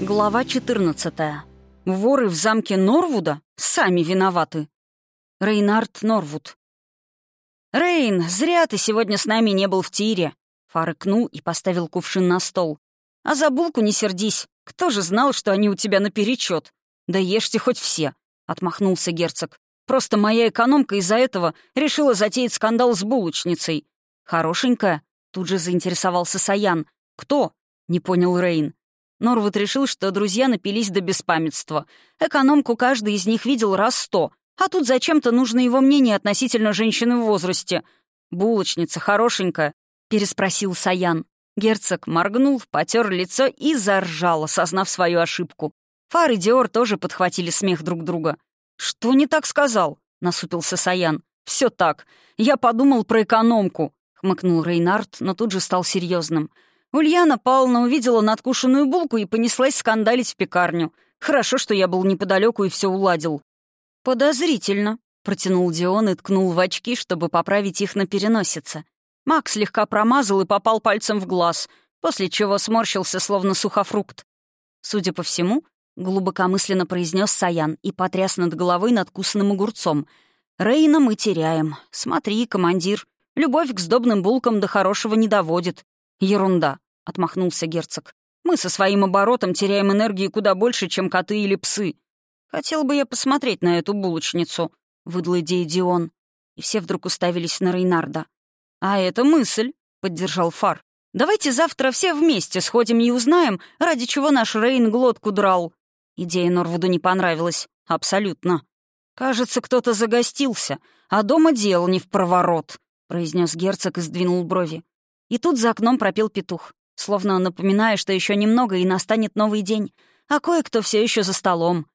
Глава 14. Воры в замке Норвуда сами виноваты. Рейнард Норвуд. «Рейн, зря ты сегодня с нами не был в тире!» Фар икнул и поставил кувшин на стол. «А за булку не сердись. Кто же знал, что они у тебя наперечет? Да ешьте хоть все!» — отмахнулся герцог. «Просто моя экономка из-за этого решила затеять скандал с булочницей. Хорошенькая?» — тут же заинтересовался Саян. «Кто?» — не понял Рейн. Норвуд решил, что друзья напились до беспамятства. Экономку каждый из них видел раз сто, а тут зачем-то нужно его мнение относительно женщины в возрасте. «Булочница хорошенькая», — переспросил Саян. Герцог моргнул, потер лицо и заржал, осознав свою ошибку. Фар и Диор тоже подхватили смех друг друга. «Что не так сказал?» — насупился Саян. «Все так. Я подумал про экономку», — хмыкнул Рейнард, но тут же стал серьезным. Ульяна Павловна увидела надкушенную булку и понеслась скандалить в пекарню. Хорошо, что я был неподалеку и все уладил. «Подозрительно», — протянул Дион и ткнул в очки, чтобы поправить их на переносице. Макс слегка промазал и попал пальцем в глаз, после чего сморщился, словно сухофрукт. Судя по всему, глубокомысленно произнес Саян и потряс над головой надкусанным огурцом. «Рейна мы теряем. Смотри, командир, любовь к сдобным булкам до хорошего не доводит. Ерунда. — отмахнулся герцог. «Мы со своим оборотом теряем энергии куда больше, чем коты или псы. Хотел бы я посмотреть на эту булочницу», — выдал идею Дион. И все вдруг уставились на Рейнарда. «А это мысль», — поддержал Фар. «Давайте завтра все вместе сходим и узнаем, ради чего наш Рейн глотку драл». Идея Норвуду не понравилась. Абсолютно. «Кажется, кто-то загостился, а дома дел не в проворот», — произнес герцог и сдвинул брови. И тут за окном пропел петух словно напоминая, что еще немного и настанет новый день, а кое-кто все еще за столом.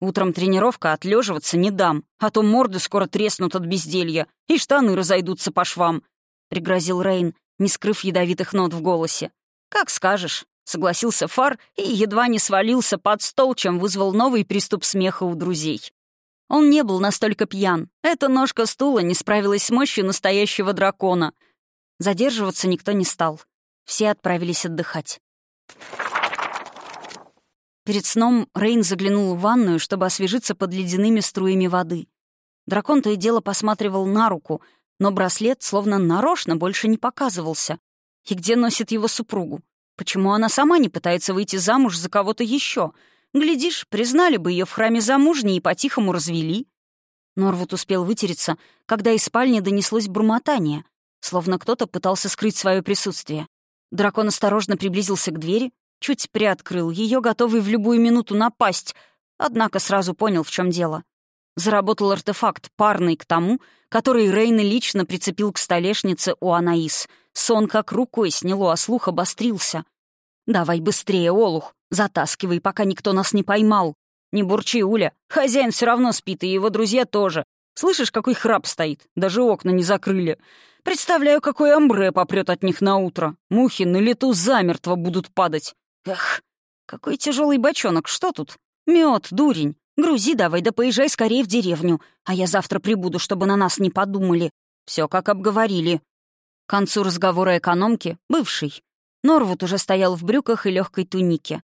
Утром тренировка, отлеживаться не дам, а то морды скоро треснут от безделья, и штаны разойдутся по швам», — пригрозил Рейн, не скрыв ядовитых нот в голосе. «Как скажешь», — согласился Фар и едва не свалился под стол, чем вызвал новый приступ смеха у друзей. Он не был настолько пьян. Эта ножка стула не справилась с мощью настоящего дракона. Задерживаться никто не стал. Все отправились отдыхать. Перед сном Рейн заглянул в ванную, чтобы освежиться под ледяными струями воды. Дракон то и дело посматривал на руку, но браслет словно нарочно больше не показывался. И где носит его супругу? Почему она сама не пытается выйти замуж за кого-то еще? Глядишь, признали бы ее в храме замужней и по-тихому развели. Норвуд успел вытереться, когда из спальни донеслось бурмотание, словно кто-то пытался скрыть свое присутствие. Дракон осторожно приблизился к двери, чуть приоткрыл ее, готовый в любую минуту напасть, однако сразу понял, в чем дело. Заработал артефакт, парный к тому, который Рейн лично прицепил к столешнице у Анаис. Сон как рукой сняло, а слух обострился. «Давай быстрее, Олух, затаскивай, пока никто нас не поймал. Не бурчи, Уля, хозяин все равно спит, и его друзья тоже. Слышишь, какой храп стоит? Даже окна не закрыли. Представляю, какой амбре попрет от них на утро. Мухи на лету замертво будут падать. Эх, какой тяжелый бочонок, что тут? Мед, дурень. Грузи давай, да поезжай скорее в деревню, а я завтра прибуду, чтобы на нас не подумали. Все как обговорили. К концу разговора экономки, бывший, Норвуд уже стоял в брюках и легкой тунике.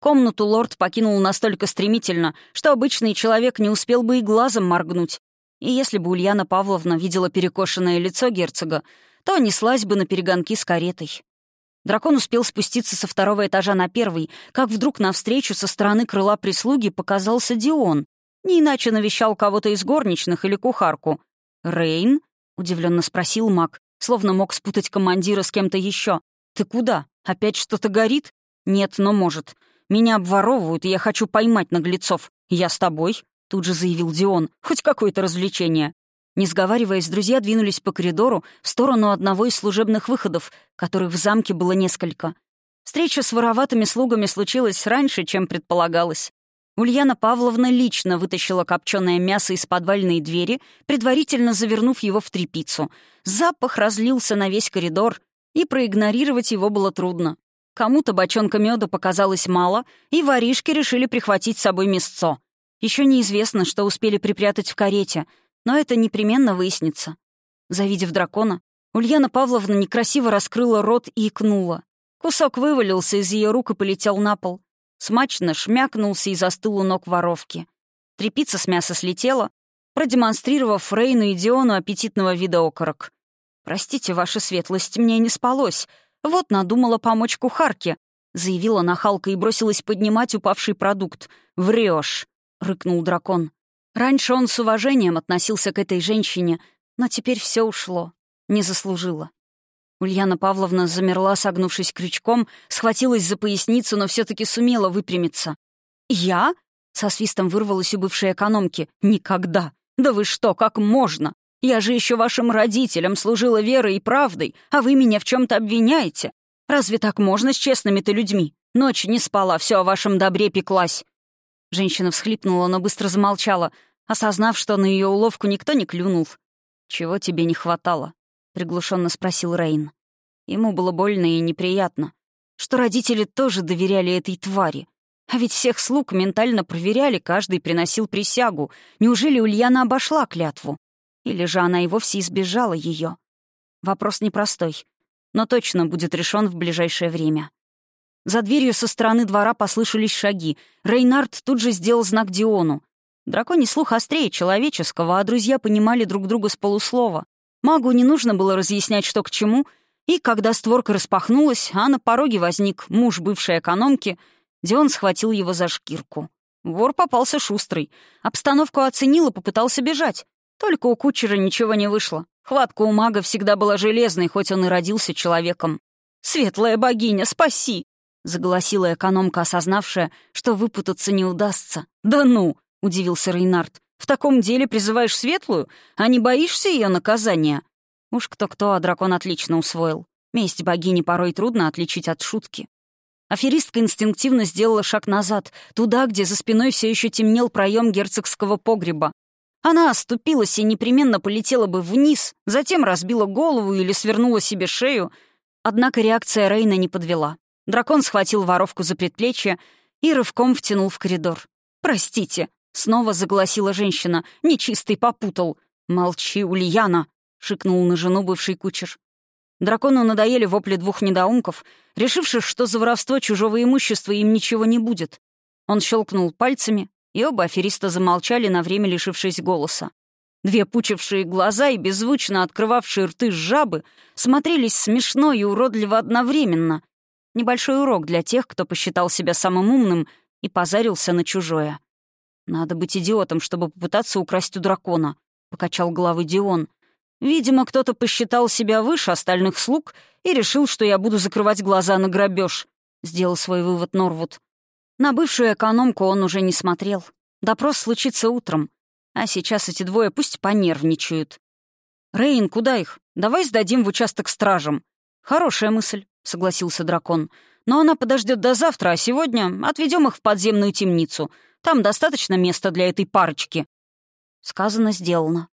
Комнату лорд покинул настолько стремительно, что обычный человек не успел бы и глазом моргнуть. И если бы Ульяна Павловна видела перекошенное лицо герцога, то неслась бы на перегонки с каретой. Дракон успел спуститься со второго этажа на первый, как вдруг навстречу со стороны крыла прислуги показался Дион. Не иначе навещал кого-то из горничных или кухарку. «Рейн?» — удивленно спросил маг, словно мог спутать командира с кем-то еще. «Ты куда? Опять что-то горит?» «Нет, но может. Меня обворовывают, и я хочу поймать наглецов. Я с тобой?» Тут же заявил Дион. «Хоть какое-то развлечение». Не сговариваясь, друзья двинулись по коридору в сторону одного из служебных выходов, которых в замке было несколько. Встреча с вороватыми слугами случилась раньше, чем предполагалось. Ульяна Павловна лично вытащила копченое мясо из подвальной двери, предварительно завернув его в тряпицу. Запах разлился на весь коридор, и проигнорировать его было трудно. Кому-то бочонка меда показалось мало, и воришки решили прихватить с собой мясцо. Еще неизвестно, что успели припрятать в карете, но это непременно выяснится. Завидев дракона, Ульяна Павловна некрасиво раскрыла рот и икнула. Кусок вывалился из ее рук и полетел на пол. смачно шмякнулся и застыл у ног воровки. Трепица с мяса слетела, продемонстрировав Рейну и Диону аппетитного вида окорок. «Простите, ваша светлость, мне не спалось. Вот надумала помочь кухарке», — заявила нахалка и бросилась поднимать упавший продукт. «Врёшь», — рыкнул дракон. Раньше он с уважением относился к этой женщине, но теперь все ушло. Не заслужила. Ульяна Павловна замерла, согнувшись крючком, схватилась за поясницу, но все таки сумела выпрямиться. «Я?» — со свистом вырвалась у бывшей экономки. «Никогда! Да вы что, как можно? Я же еще вашим родителям служила верой и правдой, а вы меня в чем то обвиняете. Разве так можно с честными-то людьми? Ночь не спала, все о вашем добре пеклась». Женщина всхлипнула, но быстро замолчала, осознав, что на ее уловку никто не клюнул. «Чего тебе не хватало?» — приглушенно спросил Рейн. Ему было больно и неприятно, что родители тоже доверяли этой твари. А ведь всех слуг ментально проверяли, каждый приносил присягу. Неужели Ульяна обошла клятву? Или же она и вовсе избежала ее? Вопрос непростой, но точно будет решен в ближайшее время. За дверью со стороны двора послышались шаги. Рейнард тут же сделал знак Диону. Драконий слух острее человеческого, а друзья понимали друг друга с полуслова. Магу не нужно было разъяснять, что к чему, и когда створка распахнулась, а на пороге возник муж бывшей экономки, Дион схватил его за шкирку. Вор попался шустрый. Обстановку оценил и попытался бежать. Только у кучера ничего не вышло. Хватка у мага всегда была железной, хоть он и родился человеком. «Светлая богиня, спаси!» — заголосила экономка, осознавшая, что выпутаться не удастся. «Да ну!» — удивился Рейнард. В таком деле призываешь светлую, а не боишься ее наказания? Уж кто-кто, а дракон отлично усвоил. Месть богини порой трудно отличить от шутки. Аферистка инстинктивно сделала шаг назад, туда, где за спиной все еще темнел проем герцогского погреба. Она оступилась и непременно полетела бы вниз, затем разбила голову или свернула себе шею. Однако реакция Рейна не подвела. Дракон схватил воровку за предплечье и рывком втянул в коридор. «Простите», Снова загласила женщина. Нечистый попутал. «Молчи, Ульяна!» — шикнул на жену бывший кучер. Дракону надоели вопли двух недоумков, решивших, что за воровство чужого имущества им ничего не будет. Он щелкнул пальцами, и оба афериста замолчали, на время лишившись голоса. Две пучившие глаза и беззвучно открывавшие рты жабы смотрелись смешно и уродливо одновременно. Небольшой урок для тех, кто посчитал себя самым умным и позарился на чужое. «Надо быть идиотом, чтобы попытаться украсть у дракона», — покачал головой Дион. «Видимо, кто-то посчитал себя выше остальных слуг и решил, что я буду закрывать глаза на грабеж», — сделал свой вывод Норвуд. На бывшую экономку он уже не смотрел. Допрос случится утром. А сейчас эти двое пусть понервничают. «Рейн, куда их? Давай сдадим в участок стражам». «Хорошая мысль», — согласился дракон. «Но она подождет до завтра, а сегодня отведем их в подземную темницу. Там достаточно места для этой парочки». Сказано, сделано.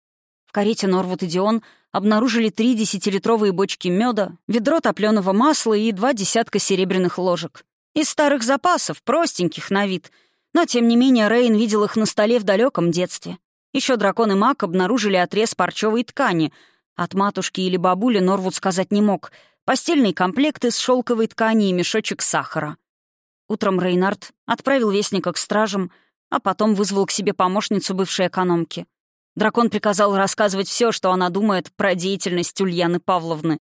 В карете Норвуд и Дион обнаружили три десятилитровые бочки меда, ведро топленого масла и два десятка серебряных ложек. Из старых запасов, простеньких на вид. Но, тем не менее, Рейн видел их на столе в далеком детстве. Еще дракон и маг обнаружили отрез парчевой ткани. От матушки или бабули Норвуд сказать не мог. Постельный комплект из шелковой ткани и мешочек сахара. Утром Рейнард отправил вестника к стражам, а потом вызвал к себе помощницу бывшей экономки. Дракон приказал рассказывать все, что она думает про деятельность Ульяны Павловны.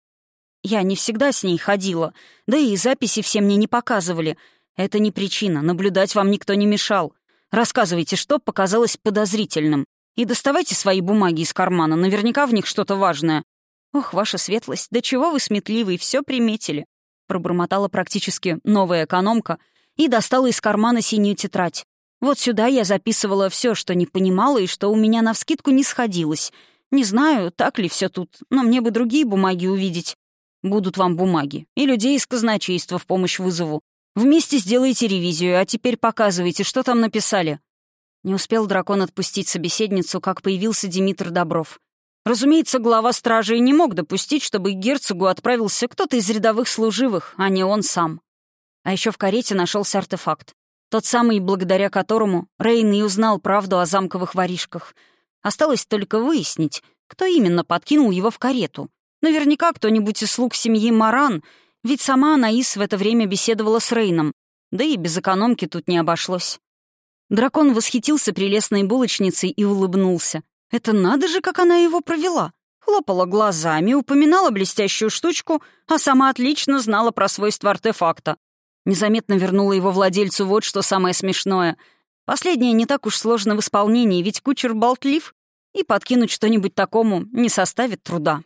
Я не всегда с ней ходила, да и записи все мне не показывали. Это не причина, наблюдать вам никто не мешал. Рассказывайте, что показалось подозрительным. И доставайте свои бумаги из кармана, наверняка в них что-то важное. Ох, ваша светлость, да чего вы сметливый, все приметили пробормотала практически новая экономка и достала из кармана синюю тетрадь. Вот сюда я записывала все, что не понимала и что у меня навскидку не сходилось. Не знаю, так ли все тут, но мне бы другие бумаги увидеть. Будут вам бумаги. И людей из казначейства в помощь вызову. Вместе сделайте ревизию, а теперь показывайте, что там написали». Не успел дракон отпустить собеседницу, как появился Димитр Добров. Разумеется, глава стражи не мог допустить, чтобы к герцогу отправился кто-то из рядовых служивых, а не он сам. А еще в карете нашелся артефакт. Тот самый, благодаря которому Рейн и узнал правду о замковых воришках. Осталось только выяснить, кто именно подкинул его в карету. Наверняка кто-нибудь из слуг семьи Маран, ведь сама Анаис в это время беседовала с Рейном. Да и без экономки тут не обошлось. Дракон восхитился прелестной булочницей и улыбнулся. Это надо же, как она его провела. Хлопала глазами, упоминала блестящую штучку, а сама отлично знала про свойства артефакта. Незаметно вернула его владельцу вот что самое смешное. Последнее не так уж сложно в исполнении, ведь кучер болтлив, и подкинуть что-нибудь такому не составит труда.